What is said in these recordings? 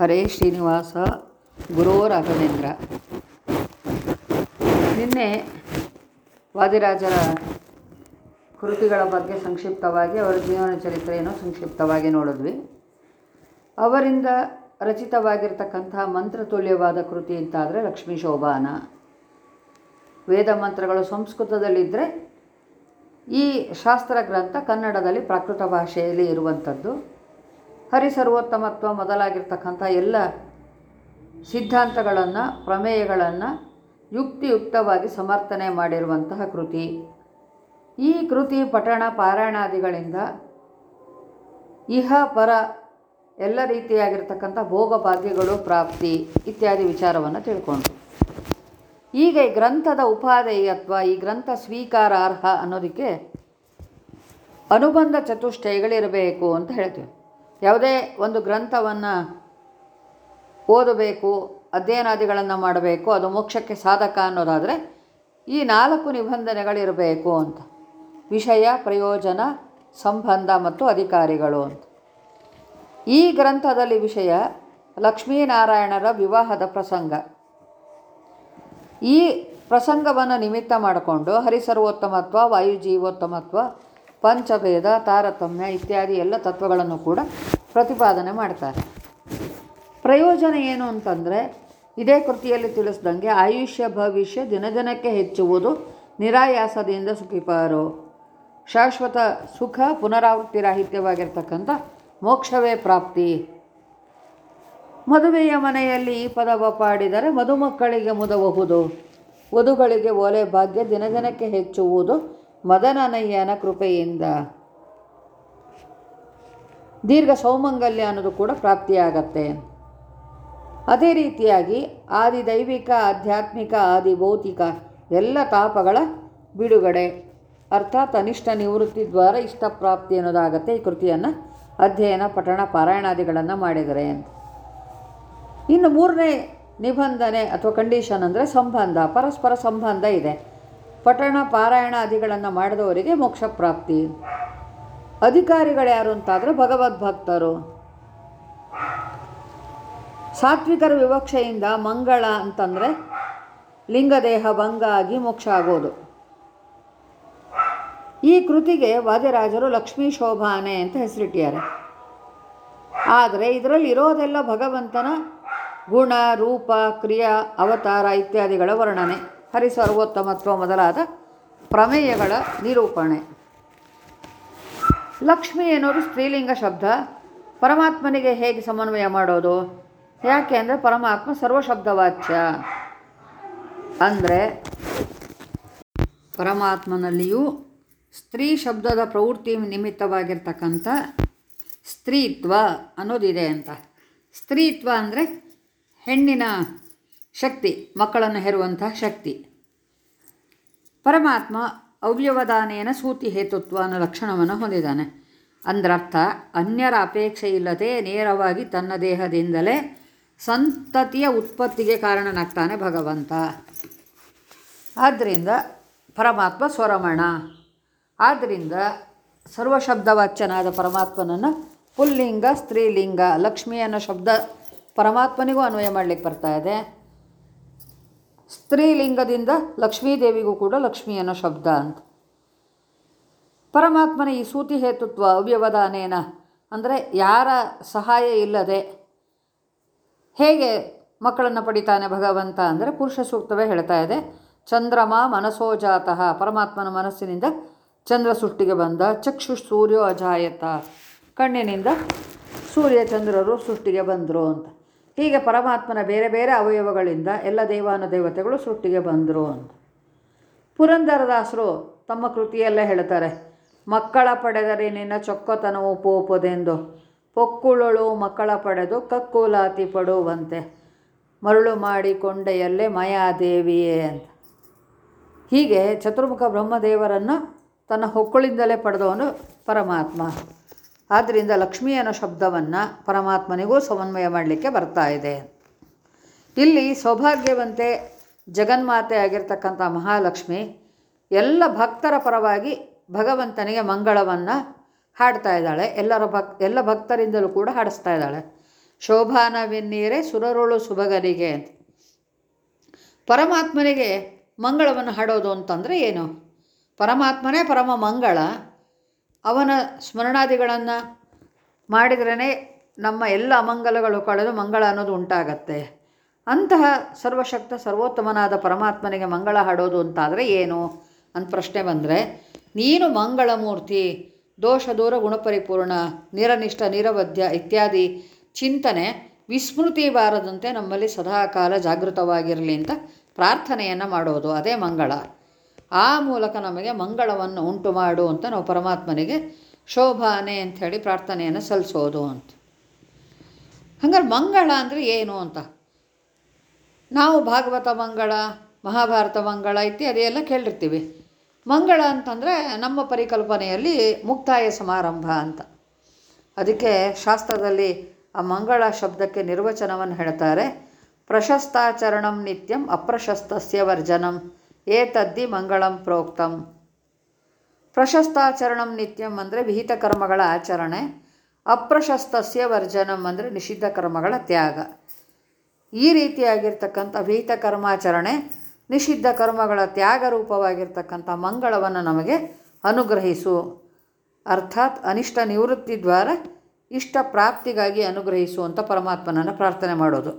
ಹರೇ ಶ್ರೀನಿವಾಸ, ಗುರೋ ರಾಘವೇಂದ್ರ. ನಿನ್ನೆ ವಾದಿರಾಜರ ಕೃತಿಗಳ ಬಗ್ಗೆ ಸಂಕ್ಷಿಪ್ತವಾಗಿ, ಅವರ ಜೀವನ ಚರಿತ್ರೆಯನ್ನು ಸಂಕ್ಷಿಪ್ತವಾಗಿ ನೋಡಿದ್ವಿ. ಅವರಿಂದ ರಚಿತವಾಗಿರ್ತಕ್ಕಂತಹ ಮಂತ್ರತುಲ್ಯವಾದ ಕೃತಿ ಅಂತಾದರೆ ಲಕ್ಷ್ಮೀ ಶೋಭಾನ. ವೇದ ಮಂತ್ರಗಳು ಸಂಸ್ಕೃತದಲ್ಲಿದ್ದರೆ ಈ ಶಾಸ್ತ್ರ ಗ್ರಂಥ ಕನ್ನಡದಲ್ಲಿ ಪ್ರಾಕೃತ ಭಾಷೆಯಲ್ಲಿ ಇರುವಂಥದ್ದು. ಹರಿಸರ್ವೋತ್ತಮತ್ವ ಮೊದಲಾಗಿರ್ತಕ್ಕಂಥ ಎಲ್ಲ ಸಿದ್ಧಾಂತಗಳನ್ನು, ಪ್ರಮೇಯಗಳನ್ನು ಯುಕ್ತಿಯುಕ್ತವಾಗಿ ಸಮರ್ಥನೆ ಮಾಡಿರುವಂತಹ ಕೃತಿ. ಈ ಕೃತಿ ಪಠಣ ಪಾರಾಯಣಾದಿಗಳಿಂದ ಇಹ, ಪರ ಎಲ್ಲ ರೀತಿಯಾಗಿರ್ತಕ್ಕಂಥ ಭೋಗ ಭಾಗ್ಯಗಳು ಪ್ರಾಪ್ತಿ ಇತ್ಯಾದಿ ವಿಚಾರವನ್ನು ತಿಳ್ಕೊಂಡು ಈಗ ಈ ಗ್ರಂಥದ ಅಥವಾ ಈ ಗ್ರಂಥ ಸ್ವೀಕಾರಾರ್ಹ ಅನ್ನೋದಕ್ಕೆ ಅನುಬಂಧ ಚತುಷ್ಟಯಗಳಿರಬೇಕು ಅಂತ ಹೇಳ್ತೀವಿ. ಯಾವುದೇ ಒಂದು ಗ್ರಂಥವನ್ನು ಓದಬೇಕು, ಅಧ್ಯಯನಾದಿಗಳನ್ನು ಮಾಡಬೇಕು, ಅದು ಮೋಕ್ಷಕ್ಕೆ ಸಾಧಕ ಅನ್ನೋದಾದರೆ ಈ ನಾಲ್ಕು ನಿಬಂಧನೆಗಳಿರಬೇಕು ಅಂತ. ವಿಷಯ, ಪ್ರಯೋಜನ, ಸಂಬಂಧ ಮತ್ತು ಅಧಿಕಾರಿಗಳು ಅಂತ. ಈ ಗ್ರಂಥದಲ್ಲಿ ವಿಷಯ ಲಕ್ಷ್ಮೀನಾರಾಯಣರ ವಿವಾಹದ ಪ್ರಸಂಗ. ಈ ಪ್ರಸಂಗವನ್ನು ನಿಮಿತ್ತ ಮಾಡಿಕೊಂಡು ಹರಿಸರ್ವೋತ್ತಮತ್ವ, ವಾಯುಜೀವೋತ್ತಮತ್ವ ಪಂಚಭೇದ, ತಾರತಮ್ಯ ಇತ್ಯಾದಿ ಎಲ್ಲ ತತ್ವಗಳನ್ನು ಕೂಡ ಪ್ರತಿಪಾದನೆ ಮಾಡ್ತಾರೆ. ಪ್ರಯೋಜನ ಏನು ಅಂತಂದರೆ, ಇದೇ ಕೃತಿಯಲ್ಲಿ ತಿಳಿಸ್ದಂಗೆ ಆಯುಷ್ಯ, ಭವಿಷ್ಯ ದಿನದಿನಕ್ಕೆ ಹೆಚ್ಚುವುದು ನಿರಾಯಾಸದಿಂದ ಸುಖಿಪಾರು. ಶಾಶ್ವತ ಸುಖ ಪುನರಾವೃತ್ತಿ ರಾಹಿತ್ಯವಾಗಿರ್ತಕ್ಕಂಥ ಮೋಕ್ಷವೇ ಪ್ರಾಪ್ತಿ. ಮದುವೆಯ ಮನೆಯಲ್ಲಿ ಈ ಪದವ ಪಾಡಿದರೆ ಮದುಮಕ್ಕಳಿಗೆ ಮುದಬಹುದು. ವಧುಗಳಿಗೆ ಓಲೆ ಭಾಗ್ಯ ದಿನದಿನಕ್ಕೆ ಹೆಚ್ಚುವುದು ಮದನನಯ್ಯನ ಕೃಪೆಯಿಂದ. ದೀರ್ಘ ಸೌಮಂಗಲ್ಯ ಅನ್ನೋದು ಕೂಡ ಪ್ರಾಪ್ತಿಯಾಗತ್ತೆ. ಅದೇ ರೀತಿಯಾಗಿ ಆದಿ ದೈವಿಕ ಆಧ್ಯಾತ್ಮಿಕ ಆದಿ ಭೌತಿಕ ಎಲ್ಲ ತಾಪಗಳ ಬಿಡುಗಡೆ. ಅರ್ಥಾತ್ ಅನಿಷ್ಟ ನಿವೃತ್ತಿ ದ್ವಾರ ಇಷ್ಟಪ್ರಾಪ್ತಿ ಅನ್ನೋದಾಗತ್ತೆ ಈ ಕೃತಿಯನ್ನು ಅಧ್ಯಯನ, ಪಠಣ, ಪಾರಾಯಣಾದಿಗಳನ್ನು ಮಾಡಿದರೆ. ಇನ್ನು ಮೂರನೇ ನಿಬಂಧನೆ ಅಥವಾ ಕಂಡೀಷನ್ ಅಂದರೆ ಸಂಬಂಧ, ಪರಸ್ಪರ ಸಂಬಂಧ ಇದೆ. ಪಠಣ ಪಾರಾಯಣ ಆದಿಗಳನ್ನು ಮಾಡಿದವರಿಗೆ ಮೋಕ್ಷ ಪ್ರಾಪ್ತಿ. ಅಧಿಕಾರಿಗಳು ಯಾರು ಅಂತಾದರೆ ಭಗವದ್ಭಕ್ತರು ಸಾತ್ವಿಕರ ವಿವಕ್ಷೆಯಿಂದ ಮಂಗಳ ಅಂತಂದರೆ ಲಿಂಗದೇಹ ಭಂಗ ಆಗಿ ಮೋಕ್ಷ ಆಗೋದು. ಈ ಕೃತಿಗೆ ವಾದ್ಯರಾಜರು ಲಕ್ಷ್ಮೀ ಶೋಭಾನೆ ಅಂತ ಹೆಸರಿಟ್ಟಿದ್ದಾರೆ. ಆದರೆ ಇದರಲ್ಲಿ ಇರೋದೆಲ್ಲ ಭಗವಂತನ ಗುಣ, ರೂಪ, ಕ್ರಿಯಾ, ಅವತಾರ ಇತ್ಯಾದಿಗಳ ವರ್ಣನೆ. ಹರಿಸರ್ವೋತ್ತಮತ್ವ ಮೊದಲಾದ ಪ್ರಮೇಯಗಳ ನಿರೂಪಣೆ. ಲಕ್ಷ್ಮಿ ಎನ್ನುವುದು ಸ್ತ್ರೀಲಿಂಗ ಶಬ್ದ. ಪರಮಾತ್ಮನಿಗೆ ಹೇಗೆ ಸಮನ್ವಯ ಮಾಡೋದು? ಯಾಕೆ ಅಂದರೆ ಪರಮಾತ್ಮ ಸರ್ವಶಬ್ದವಾಚ್ಯ. ಅಂದರೆ ಪರಮಾತ್ಮನಲ್ಲಿಯೂ ಸ್ತ್ರೀ ಶಬ್ದದ ಪ್ರವೃತ್ತಿ ನಿಮಿತ್ತವಾಗಿರ್ತಕ್ಕಂಥ ಸ್ತ್ರೀತ್ವ ಅನ್ನೋದಿದೆ ಅಂತ. ಸ್ತ್ರೀತ್ವ ಅಂದರೆ ಹೆಣ್ಣಿನ ಶಕ್ತಿ, ಮಕ್ಕಳನ್ನು ಹೆರುವಂತಹ ಶಕ್ತಿ. ಪರಮಾತ್ಮ ಅವ್ಯವಧಾನೇನ ಸೂತಿ ಹೇತುತ್ವ ಅನ್ನೋ ಲಕ್ಷಣವನ್ನು ಹೊಂದಿದ್ದಾನೆ. ಅಂದ್ರರ್ಥ, ಅನ್ಯರ ಅಪೇಕ್ಷೆ ಇಲ್ಲದೆ ನೇರವಾಗಿ ತನ್ನ ದೇಹದಿಂದಲೇ ಸಂತತಿಯ ಉತ್ಪತ್ತಿಗೆ ಕಾರಣನಾಗ್ತಾನೆ ಭಗವಂತ. ಆದ್ದರಿಂದ ಪರಮಾತ್ಮ ಸ್ವರಮಣ. ಆದ್ದರಿಂದ ಸರ್ವಶಬ್ದವಾಚ್ಯನಾದ ಪರಮಾತ್ಮನನ್ನು ಪುಲ್ಲಿಂಗ, ಸ್ತ್ರೀಲಿಂಗ, ಲಕ್ಷ್ಮಿ ಅನ್ನೋ ಶಬ್ದ ಪರಮಾತ್ಮನಿಗೂ ಅನ್ವಯ ಮಾಡಲಿಕ್ಕೆ ಬರ್ತಾ ಇದೆ. ಸ್ತ್ರೀಲಿಂಗದಿಂದ ಲಕ್ಷ್ಮೀದೇವಿಗೂ ಕೂಡ ಲಕ್ಷ್ಮಿ ಅನ್ನೋ ಶಬ್ದ ಅಂತ. ಪರಮಾತ್ಮನ ಈ ಸೂತಿ ಹೇತುತ್ವ ಅವ್ಯವಧಾನೇನ ಅಂದರೆ ಯಾರ ಸಹಾಯ ಇಲ್ಲದೆ ಹೇಗೆ ಮಕ್ಕಳನ್ನು ಪಡಿತಾನೆ ಭಗವಂತ ಅಂದರೆ ಪುರುಷ ಸೂಕ್ತವೇ ಹೇಳ್ತಾ ಇದೆ. ಚಂದ್ರಮ ಮನಸೋಜಾತಃ ಪರಮಾತ್ಮನ ಮನಸ್ಸಿನಿಂದ ಚಂದ್ರ ಸೃಷ್ಟಿಗೆ ಬಂದ ಚಕ್ಷು ಸೂರ್ಯೋ ಅಜಾಯತ. ಕಣ್ಣಿನಿಂದ ಸೂರ್ಯ ಚಂದ್ರರು ಸೃಷ್ಟಿಗೆ ಬಂದರು ಅಂತ. ಹೀಗೆ ಪರಮಾತ್ಮನ ಬೇರೆ ಬೇರೆ ಅವಯವಗಳಿಂದ ಎಲ್ಲ ದೇವಾನುದೇವತೆಗಳು ಸುಟ್ಟಿಗೆ ಬಂದರು ಅಂತ. ಪುರಂದರದಾಸರು ತಮ್ಮ ಕೃತಿಯಲ್ಲೇ ಹೇಳ್ತಾರೆ, ಮಕ್ಕಳ ಪಡೆದರೆ ನಿನ್ನ ಚೊಕ್ಕತನವು ಪೋಪದೆಂದು, ಪೊಕ್ಕುಳಳು ಮಕ್ಕಳ ಪಡೆದು ಕಕ್ಕುಲಾತಿ ಪಡುವಂತೆ, ಮರಳು ಮಾಡಿಕೊಂಡೆಯಲ್ಲೇ ಮಾಯಾದೇವಿಯೇ ಅಂತ. ಹೀಗೆ ಚತುರ್ಮುಖ ಬ್ರಹ್ಮದೇವರನ್ನು ತನ್ನ ಹೊಕ್ಕಳಿಂದಲೇ ಪಡೆದವನು ಪರಮಾತ್ಮ. ಆದ್ದರಿಂದ ಲಕ್ಷ್ಮಿ ಅನ್ನೋ ಶಬ್ದವನ್ನು ಪರಮಾತ್ಮನಿಗೂ ಸಮನ್ವಯ ಮಾಡಲಿಕ್ಕೆ ಬರ್ತಾ ಇದೆ. ಇಲ್ಲಿ ಸೌಭಾಗ್ಯವಂತೆ ಜಗನ್ಮಾತೆ ಆಗಿರ್ತಕ್ಕಂಥ ಮಹಾಲಕ್ಷ್ಮಿ ಎಲ್ಲ ಭಕ್ತರ ಪರವಾಗಿ ಭಗವಂತನಿಗೆ ಮಂಗಳವನ್ನು ಹಾಡ್ತಾ ಇದ್ದಾಳೆ. ಎಲ್ಲರ ಭಕ್, ಎಲ್ಲ ಭಕ್ತರಿಂದಲೂ ಕೂಡ ಹಾಡಿಸ್ತಾ ಇದ್ದಾಳೆ. ಶೋಭಾನವೆನ್ನೀರೆ ಸುರರುಳು ಸುಭಗರಿಗೆ ಅಂತ. ಪರಮಾತ್ಮನಿಗೆ ಮಂಗಳವನ್ನು ಹಾಡೋದು ಅಂತಂದರೆ ಏನು? ಪರಮಾತ್ಮನೇ ಪರಮ ಮಂಗಳ. ಅವನ ಸ್ಮರಣಾದಿಗಳನ್ನು ಮಾಡಿದ್ರೇ ನಮ್ಮ ಎಲ್ಲ ಅಮಂಗಲಗಳು ಕಳೆದು ಮಂಗಳ ಅನ್ನೋದು ಉಂಟಾಗತ್ತೆ. ಅಂತಹ ಸರ್ವಶಕ್ತ ಸರ್ವೋತ್ತಮನಾದ ಪರಮಾತ್ಮನಿಗೆ ಮಂಗಳ ಹಾಡೋದು ಅಂತಾದರೆ ಏನು ಅಂತ ಪ್ರಶ್ನೆ ಬಂದರೆ, ನೀನು ಮಂಗಳ ಮೂರ್ತಿ ದೋಷ ದೂರ ಗುಣಪರಿಪೂರ್ಣ, ನಿರನಿಷ್ಠ ನಿರವಧ್ಯ ಇತ್ಯಾದಿ ಚಿಂತನೆ ವಿಸ್ಮೃತಿ ಬಾರದಂತೆ ನಮ್ಮಲ್ಲಿ ಸದಾಕಾಲ ಜಾಗೃತವಾಗಿರಲಿ ಅಂತ ಪ್ರಾರ್ಥನೆಯನ್ನು ಮಾಡೋದು. ಅದೇ ಮಂಗಳ. ಆ ಮೂಲಕ ನಮಗೆ ಮಂಗಳವನ್ನು ಉಂಟು ಮಾಡು ಅಂತ ನಾವು ಪರಮಾತ್ಮನಿಗೆ ಶೋಭಾನೆ ಅಂಥೇಳಿ ಪ್ರಾರ್ಥನೆಯನ್ನು ಸಲ್ಲಿಸೋದು ಅಂತ. ಹಂಗಾರೆ ಮಂಗಳ ಅಂದರೆ ಏನು ಅಂತ? ನಾವು ಭಾಗವತ ಮಂಗಳ, ಮಹಾಭಾರತ ಮಂಗಳ ಇತ್ಯಾದಿ ಎಲ್ಲ ಕೇಳಿರ್ತೀವಿ. ಮಂಗಳ ಅಂತಂದರೆ ನಮ್ಮ ಪರಿಕಲ್ಪನೆಯಲ್ಲಿ ಮುಕ್ತಾಯ ಸಮಾರಂಭ ಅಂತ. ಅದಕ್ಕೆ ಶಾಸ್ತ್ರದಲ್ಲಿ ಆ ಮಂಗಳ ಶಬ್ದಕ್ಕೆ ನಿರ್ವಚನವನ್ನು ಹೇಳ್ತಾರೆ. ಪ್ರಶಸ್ತಾಚರಣಂ ನಿತ್ಯಂ ಅಪ್ರಶಸ್ತಸ್ಯ ವರ್ಜನಂ. ಏತದ್ದಿ ಮಂಗಳಂ ಪ್ರೋಕ್ತಂ. ಪ್ರಶಸ್ತಾಚರಣಂ ನಿತ್ಯಂ ಅಂದರೆ ವಿಹಿತ ಕರ್ಮಗಳ ಆಚರಣೆ. ಅಪ್ರಶಸ್ತಸ್ಯ ವರ್ಜನಂ ಅಂದರೆ ನಿಷಿದ್ಧ ಕರ್ಮಗಳ ತ್ಯಾಗ. ಈ ರೀತಿಯಾಗಿರ್ತಕ್ಕಂಥ ವಿಹಿತ ಕರ್ಮಾಚರಣೆ ನಿಷಿದ್ಧ ಕರ್ಮಗಳ ತ್ಯಾಗ ರೂಪವಾಗಿರ್ತಕ್ಕಂಥ ಮಂಗಳವನ್ನು ನಮಗೆ ಅನುಗ್ರಹಿಸು. ಅರ್ಥಾತ್ ಅನಿಷ್ಟ ನಿವೃತ್ತಿ ದ್ವಾರ ಇಷ್ಟ ಪ್ರಾಪ್ತಿಗಾಗಿ ಅನುಗ್ರಹಿಸು ಅಂತ ಪರಮಾತ್ಮನನ್ನು ಪ್ರಾರ್ಥನೆ ಮಾಡೋದು.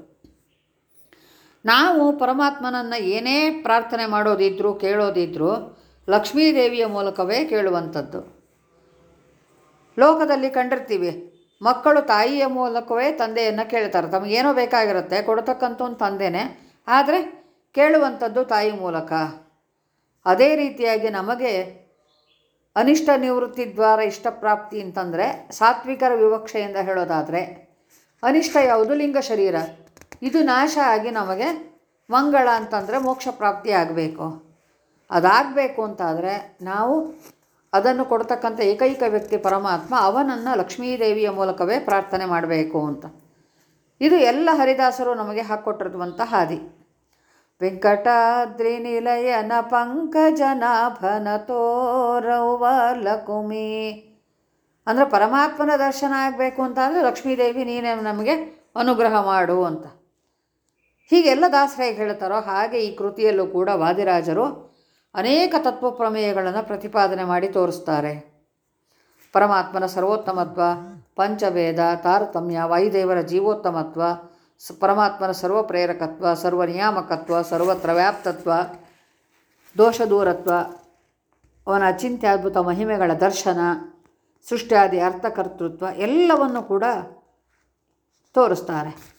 ನಾವು ಪರಮಾತ್ಮನನ್ನು ಏನೇ ಪ್ರಾರ್ಥನೆ ಮಾಡೋದಿದ್ರೂ, ಕೇಳೋದಿದ್ರೂ, ಲಕ್ಷ್ಮೀದೇವಿಯ ಮೂಲಕವೇ ಕೇಳುವಂಥದ್ದು. ಲೋಕದಲ್ಲಿ ಕಂಡಿರ್ತೀವಿ, ಮಕ್ಕಳು ತಾಯಿಯ ಮೂಲಕವೇ ತಂದೆಯನ್ನು ಕೇಳ್ತಾರೆ. ತಮಗೇನೋ ಬೇಕಾಗಿರುತ್ತೆ ಕೊಡ್ತಕ್ಕಂಥ ಒಂದು ತಂದೆನೇ, ಆದರೆ ಕೇಳುವಂಥದ್ದು ತಾಯಿ ಮೂಲಕ. ಅದೇ ರೀತಿಯಾಗಿ ನಮಗೆ ಅನಿಷ್ಟ ನಿವೃತ್ತಿ ದ್ವಾರ ಇಷ್ಟಪ್ರಾಪ್ತಿ ಅಂತಂದರೆ ಸಾತ್ವಿಕರ ವಿವಕ್ಷೆಯಿಂದ ಹೇಳೋದಾದರೆ, ಅನಿಷ್ಟ ಯಾವುದು? ಲಿಂಗ ಶರೀರ. ಇದು ನಾಶ ಆಗಿ ನಮಗೆ ಮಂಗಳ ಅಂತಂದರೆ ಮೋಕ್ಷ ಪ್ರಾಪ್ತಿ ಆಗಬೇಕು. ಅದಾಗಬೇಕು ಅಂತಾದರೆ ನಾವು ಅದನ್ನು ಕೊಡ್ತಕ್ಕಂಥ ಏಕೈಕ ವ್ಯಕ್ತಿ ಪರಮಾತ್ಮ ಅವನನ್ನು ಲಕ್ಷ್ಮೀದೇವಿಯ ಮೂಲಕವೇ ಪ್ರಾರ್ಥನೆ ಮಾಡಬೇಕು ಅಂತ. ಇದು ಎಲ್ಲ ಹರಿದಾಸರು ನಮಗೆ ಹಾಕ್ಕೊಟ್ಟಿರುವಂಥ ಹಾದಿ. ವೆಂಕಟಾದ್ರಿ ನಿಲಯನ ಪಂಕಜನಾಭನ ತೋರವ ಲಕುಮಿ. ಅಂದರೆ ಪರಮಾತ್ಮನ ದರ್ಶನ ಆಗಬೇಕು ಅಂತ ಅಂದರೆ ಲಕ್ಷ್ಮೀದೇವಿ ನೀನೇ ನಮಗೆ ಅನುಗ್ರಹ ಮಾಡು ಅಂತ. ಹೀಗೆಲ್ಲ ದಾಸರು ಹೇಳ್ತಾರೋ ಹಾಗೆ ಈ ಕೃತಿಯಲ್ಲೂ ಕೂಡ ವಾದಿರಾಜರು ಅನೇಕ ತತ್ವ ಪ್ರಮೇಯಗಳನ್ನು ಪ್ರತಿಪಾದನೆ ಮಾಡಿ ತೋರಿಸ್ತಾರೆ. ಪರಮಾತ್ಮನ ಸರ್ವೋತ್ತಮತ್ವ ಪಂಚಭೇದ ತಾರತಮ್ಯ, ವಾಯುದೇವರ ಜೀವೋತ್ತಮತ್ವ ಪರಮಾತ್ಮನ ಸರ್ವ ಪ್ರೇರಕತ್ವ ಸರ್ವ ನಿಯಾಮಕತ್ವ ಸರ್ವತ್ರ ವ್ಯಾಪ್ತತ್ವ ದೋಷದೂರತ್ವ, ಅವನ ಅಚಿಂತ್ಯದ್ಭುತ ಮಹಿಮೆಗಳ ದರ್ಶನ, ಸೃಷ್ಟಿಯಾದಿ ಅರ್ಥಕರ್ತೃತ್ವ ಎಲ್ಲವನ್ನು ಕೂಡ ತೋರಿಸ್ತಾರೆ.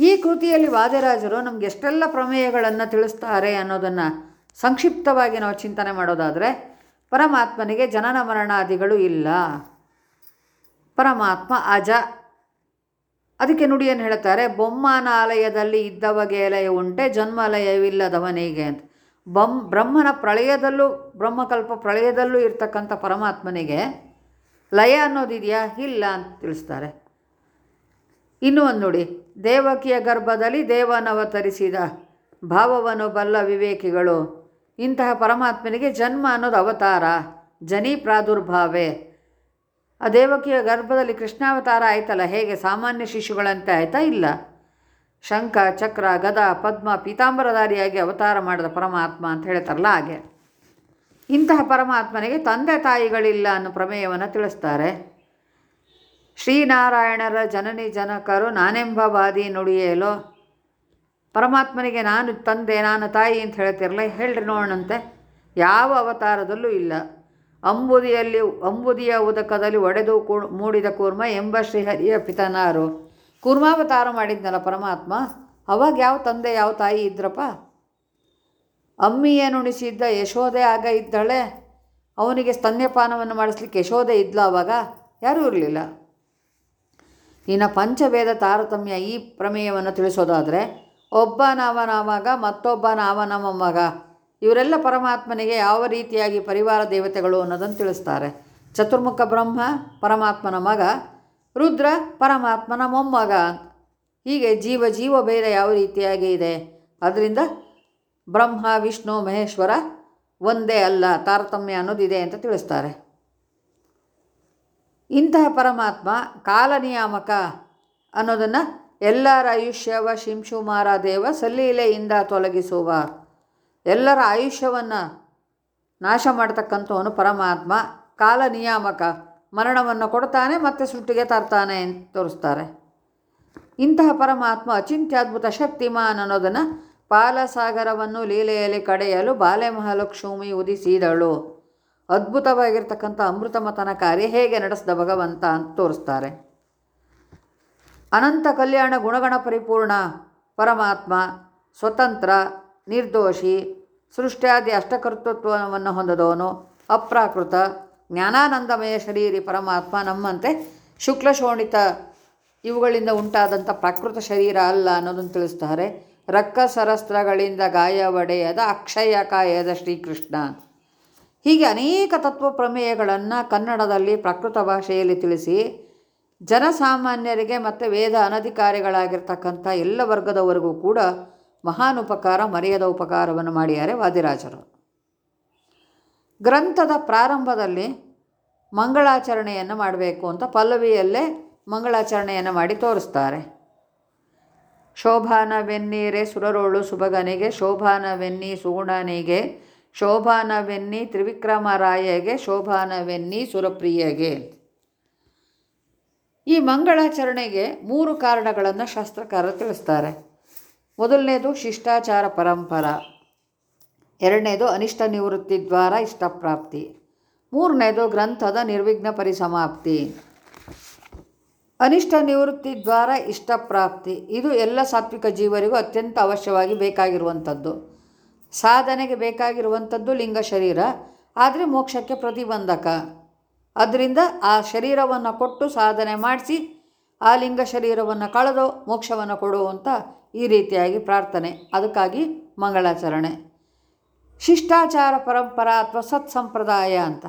ಈ ಕೃತಿಯಲ್ಲಿ ವಾದಿರಾಜರು ನಮ್ಗೆ ಎಷ್ಟೆಲ್ಲ ಪ್ರಮೇಯಗಳನ್ನು ತಿಳಿಸ್ತಾರೆ ಅನ್ನೋದನ್ನು ಸಂಕ್ಷಿಪ್ತವಾಗಿ ನಾವು ಚಿಂತನೆ ಮಾಡೋದಾದರೆ, ಪರಮಾತ್ಮನಿಗೆ ಜನನ ಮರಣಾದಿಗಳು ಇಲ್ಲ. ಪರಮಾತ್ಮ ಅಜ. ಅದಕ್ಕೆ ನುಡಿಯನ್ನು ಹೇಳ್ತಾರೆ, ಬೊಮ್ಮನಾಲಯದಲ್ಲಿ ಇದ್ದವಗೇಲಯ ಉಂಟೆ ಜನ್ಮಲಯವಿಲ್ಲದವನಿಗೆ ಅಂತ. ಬೊಮ್ ಬ್ರಹ್ಮನ ಪ್ರಳಯದಲ್ಲೂ, ಬ್ರಹ್ಮಕಲ್ಪ ಪ್ರಳಯದಲ್ಲೂ ಇರ್ತಕ್ಕಂಥ ಪರಮಾತ್ಮನಿಗೆ ಲಯ ಅನ್ನೋದಿದೆಯಾ? ಇಲ್ಲ ಅಂತ ತಿಳಿಸ್ತಾರೆ. ಇನ್ನೂ ಒಂದು ನೋಡಿ, ದೇವಕಿಯ ಗರ್ಭದಲ್ಲಿ ದೇವನವತರಿಸಿದ ಭಾವವನ್ನು ಬಲ್ಲ ವಿವೇಕಿಗಳು. ಇಂತಹ ಪರಮಾತ್ಮನಿಗೆ ಜನ್ಮ ಅನ್ನೋದು ಅವತಾರ, ಜನಿ ಪ್ರಾದುರ್ಭಾವೆ. ಆ ದೇವಕಿಯ ಗರ್ಭದಲ್ಲಿ ಕೃಷ್ಣಾವತಾರ ಆಯ್ತಲ್ಲ, ಹೇಗೆ ಸಾಮಾನ್ಯ ಶಿಶುಗಳಂತೆ ಆಯ್ತಾ ಇಲ್ಲ? ಶಂಖ, ಚಕ್ರ, ಗದ, ಪದ್ಮ, ಪೀತಾಂಬರಧಾರಿಯಾಗಿ ಅವತಾರ ಮಾಡಿದ ಪರಮಾತ್ಮ ಅಂತ ಹೇಳ್ತಾರಲ್ಲ ಹಾಗೆ. ಇಂತಹ ಪರಮಾತ್ಮನಿಗೆ ತಂದೆ ತಾಯಿಗಳಿಲ್ಲ ಅನ್ನೋ ಪ್ರಮೇಯವನ್ನು ತಿಳಿಸ್ತಾರೆ. ಶ್ರೀನಾರಾಯಣರ ಜನನಿ ಜನಕರು ನಾನೆಂಬ ಬಾದಿ ನುಡಿಯೇಲೋ? ಪರಮಾತ್ಮನಿಗೆ ನಾನು ತಂದೆ, ನಾನು ತಾಯಿ ಅಂತ ಹೇಳ್ತಿರಲ್ಲ, ಹೇಳ್ರಿ ನೋಡೋಣಂತೆ. ಯಾವ ಅವತಾರದಲ್ಲೂ ಇಲ್ಲ. ಅಂಬುದಿಯಲ್ಲಿ, ಅಂಬುದಿಯ ಉದಕದಲ್ಲಿ ಒಡೆದು ಮೂಡಿದ ಕೂರ್ಮ ಎಂಬ ಶ್ರೀಹರಿಯ ಪಿತನಾರು. ಕೂರ್ಮಾವತಾರ ಮಾಡಿದ್ನಲ್ಲ ಪರಮಾತ್ಮ. ಅವಾಗ ಯಾವ ತಂದೆ, ಯಾವ ತಾಯಿ ಇದ್ರಪ್ಪ? ಅಮ್ಮಿಯನುಣಿಸಿದ್ದ ಯಶೋದೆ ಆಗ ಇದ್ದಾಳೆ. ಅವನಿಗೆ ಸ್ತನ್ಯಪಾನವನ್ನು ಮಾಡಿಸ್ಲಿಕ್ಕೆ ಯಶೋದೆ ಇದ್ಲ ಅವಾಗ. ಯಾರೂ ಇರಲಿಲ್ಲ. ಇನ್ನು ಪಂಚಭೇದ ತಾರತಮ್ಯ ಈ ಪ್ರಮೇಯವನ್ನು ತಿಳಿಸೋದಾದರೆ, ಒಬ್ಬ ನಾವನ ಮಗ, ಮತ್ತೊಬ್ಬ ನಾವನ ಮಗ. ಇವರೆಲ್ಲ ಪರಮಾತ್ಮನಿಗೆ ಯಾವ ರೀತಿಯಾಗಿ ಪರಿವಾರ ದೇವತೆಗಳು ಅನ್ನೋದನ್ನು ತಿಳಿಸ್ತಾರೆ. ಚತುರ್ಮುಖ ಬ್ರಹ್ಮ, ಪರಮಾತ್ಮನ ಮಗ, ರುದ್ರ, ಪರಮಾತ್ಮನ ಮೊಮ್ಮಗ. ಹೀಗೆ ಜೀವ ಜೀವ ಭೇದ ಯಾವ ರೀತಿಯಾಗಿ ಇದೆ? ಅದರಿಂದ ಬ್ರಹ್ಮ, ವಿಷ್ಣು, ಮಹೇಶ್ವರ ಒಂದೇ ಅಲ್ಲ, ತಾರತಮ್ಯ ಅನ್ನೋದಿದೆ ಅಂತ ತಿಳಿಸ್ತಾರೆ. ಇಂತಹ ಪರಮಾತ್ಮ ಕಾಲನಿಯಾಮಕ ಅನ್ನೋದನ್ನು ಎಲ್ಲರ ಆಯುಷ್ಯವ ಶಿಂಶುಮಾರ ದೇವ ಸಲೀಲೆಯಿಂದ ತೊಲಗಿಸುವ ಎಲ್ಲರ ಆಯುಷ್ಯವನ್ನು ನಾಶ ಮಾಡತಕ್ಕಂಥವನು ಪರಮಾತ್ಮ ಕಾಲ ನಿಯಾಮಕ ಮರಣವನ್ನು ಕೊಡ್ತಾನೆ ಮತ್ತು ಸೃಷ್ಟಿಗೆ ತರ್ತಾನೆ ಅಂತ ತೋರಿಸ್ತಾರೆ. ಇಂತಹ ಪರಮಾತ್ಮ ಅಚಿಂತ್ಯದ್ಭುತ ಶಕ್ತಿಮಾನ್ ಅನ್ನೋದನ್ನು ಪಾಲಸಾಗರವನ್ನು ಲೀಲೆಯಲ್ಲಿ ಕಡೆಯಲು ಬಾಲೆ ಮಹಾಲಕ್ಷ್ಮಿ ಉದಿಸಿದಳು. ಅದ್ಭುತವಾಗಿರ್ತಕ್ಕಂಥ ಅಮೃತಮತನ ಕಾರ್ಯ ಹೇಗೆ ನಡೆಸಿದ ಭಗವಂತ ಅಂತ ತೋರಿಸ್ತಾರೆ. ಅನಂತ ಕಲ್ಯಾಣ ಗುಣಗಣ ಪರಿಪೂರ್ಣ, ಪರಮಾತ್ಮ, ಸ್ವತಂತ್ರ, ನಿರ್ದೋಷಿ, ಸೃಷ್ಟಿಯಾದಿ ಅಷ್ಟಕರ್ತೃತ್ವವನ್ನು ಹೊಂದದವನು ಅಪ್ರಾಕೃತ, ಜ್ಞಾನಾನಂದಮಯ ಶರೀರಿ ಪರಮಾತ್ಮ ನಮ್ಮಂತೆ ಶುಕ್ಲಶೋಣಿತ ಇವುಗಳಿಂದ ಉಂಟಾದಂಥ ಪ್ರಾಕೃತ ಶರೀರ ಅಲ್ಲ ಅನ್ನೋದನ್ನು ತಿಳಿಸ್ತಾರೆ. ರಕ್ಕಸರಸ್ತ್ರಗಳಿಂದ ಗಾಯವಡೆಯದ ಅಕ್ಷಯ ಕಾಯದ ಶ್ರೀಕೃಷ್ಣ. ಹೀಗೆ ಅನೇಕ ತತ್ವ ಪ್ರಮೇಯಗಳನ್ನು ಕನ್ನಡದಲ್ಲಿ ಪ್ರಾಕೃತ ಭಾಷೆಯಲ್ಲಿ ತಿಳಿಸಿ ಜನಸಾಮಾನ್ಯರಿಗೆ ಮತ್ತು ವೇದ ಅನಧಿಕಾರಿಗಳಾಗಿರ್ತಕ್ಕಂಥ ಎಲ್ಲ ವರ್ಗದವರೆಗೂ ಕೂಡ ಮಹಾನ್ ಉಪಕಾರ ಮರೆಯದ ಉಪಕಾರವನ್ನು ಮಾಡಿದ್ದಾರೆ ವಾದಿರಾಜರು. ಗ್ರಂಥದ ಪ್ರಾರಂಭದಲ್ಲಿ ಮಂಗಳಾಚರಣೆಯನ್ನು ಮಾಡಬೇಕು ಅಂತ ಪಲ್ಲವಿಯಲ್ಲೇ ಮಂಗಳಾಚರಣೆಯನ್ನು ಮಾಡಿ ತೋರಿಸ್ತಾರೆ. ಶೋಭಾನವೆನ್ನೀರೆ ಸುರರೋಳು ಸುಬಗನಿಗೆ ಶೋಭಾನವೆನ್ನಿ ಸುಗುಣನಿಗೆ ಶೋಭಾನವೆನ್ನಿ ತ್ರಿವಿಕ್ರಮರಾಯಗೆ, ಶೋಭಾನವೆನ್ನಿ ಸುರಪ್ರಿಯಗೆ. ಈ ಮಂಗಳಾಚರಣೆಗೆ ಮೂರು ಕಾರಣಗಳನ್ನು ಶಾಸ್ತ್ರಕಾರರು ತಿಳಿಸ್ತಾರೆ. ಮೊದಲನೇದು ಶಿಷ್ಟಾಚಾರ ಪರಂಪರ. ಎರಡನೇದು ಅನಿಷ್ಟ ನಿವೃತ್ತಿ ದ್ವಾರ ಇಷ್ಟಪ್ರಾಪ್ತಿ. ಮೂರನೇದು ಗ್ರಂಥದ ನಿರ್ವಿಘ್ನ ಪರಿಸಮಾಪ್ತಿ. ಅನಿಷ್ಟ ನಿವೃತ್ತಿ ದ್ವಾರ ಇಷ್ಟಪ್ರಾಪ್ತಿ. ಇದು ಎಲ್ಲ ಸಾತ್ವಿಕ ಜೀವರಿಗೂ ಅತ್ಯಂತ ಅವಶ್ಯವಾಗಿ ಬೇಕಾಗಿರುವಂಥದ್ದು. ಸಾಧನೆಗೆ ಬೇಕಾಗಿರುವಂಥದ್ದು ಲಿಂಗ ಶರೀರ, ಆದರೆ ಮೋಕ್ಷಕ್ಕೆ ಪ್ರತಿಬಂಧಕ. ಅದರಿಂದ ಆ ಶರೀರವನ್ನು ಕೊಟ್ಟು ಸಾಧನೆ ಮಾಡಿಸಿ, ಆ ಲಿಂಗ ಶರೀರವನ್ನು ಕಳೆದು ಮೋಕ್ಷವನ್ನು ಕೊಡುವಂಥ ಈ ರೀತಿಯಾಗಿ ಪ್ರಾರ್ಥನೆ. ಅದಕ್ಕಾಗಿ ಮಂಗಳಾಚರಣೆ. ಶಿಷ್ಟಾಚಾರ ಪರಂಪರಾ ಅಥವಾ ಸತ್ ಸಂಪ್ರದಾಯ ಅಂತ.